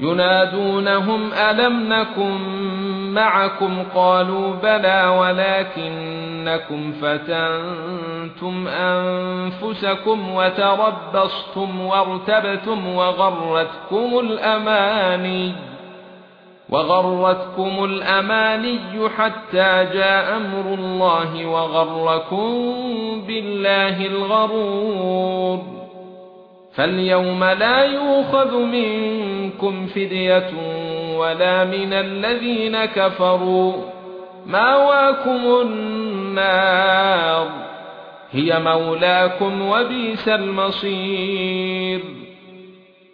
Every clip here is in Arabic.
يُنَادُونَهُمْ أَلَمْ نَكُن مَّعَكُمْ؟ قَالُوا بَلَى وَلَكِنَّكُمْ فَتَنتُمْ أَنفُسَكُمْ وَتَرَبَّصْتُمْ وَارْتَبْتُمْ وَغَرَّتْكُمُ الْأَمَانِيُّ وَغَرَّتْكُمُ الْأَمَانِيُّ حَتَّى جَاءَ أَمْرُ اللَّهِ وَغَرَّكُم بِاللَّهِ الْغَرُورُ. فَالْيَوْمَ لَا يُؤْخَذُ مِنكُمْ فِدْيَةٌ وَلَا مِنَ الَّذِينَ كَفَرُوا. مَأْوَاكُمُ النَّارُ. هِيَ مَوْلَاكُمْ وَبِئْسَ الْمَصِيرُ.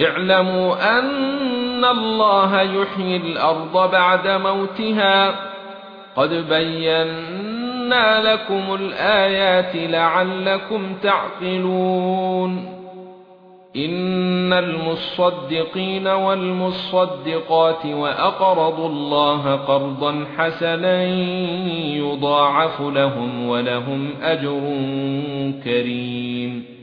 اعلموا أن الله يحيي الأرض بعد موتها. قد بينا لكم الآيات لعلكم تعقلون. إن المصدقين والمصدقات وأقرضوا الله قرضا حسنا يضاعف لهم ولهم أجر كريم.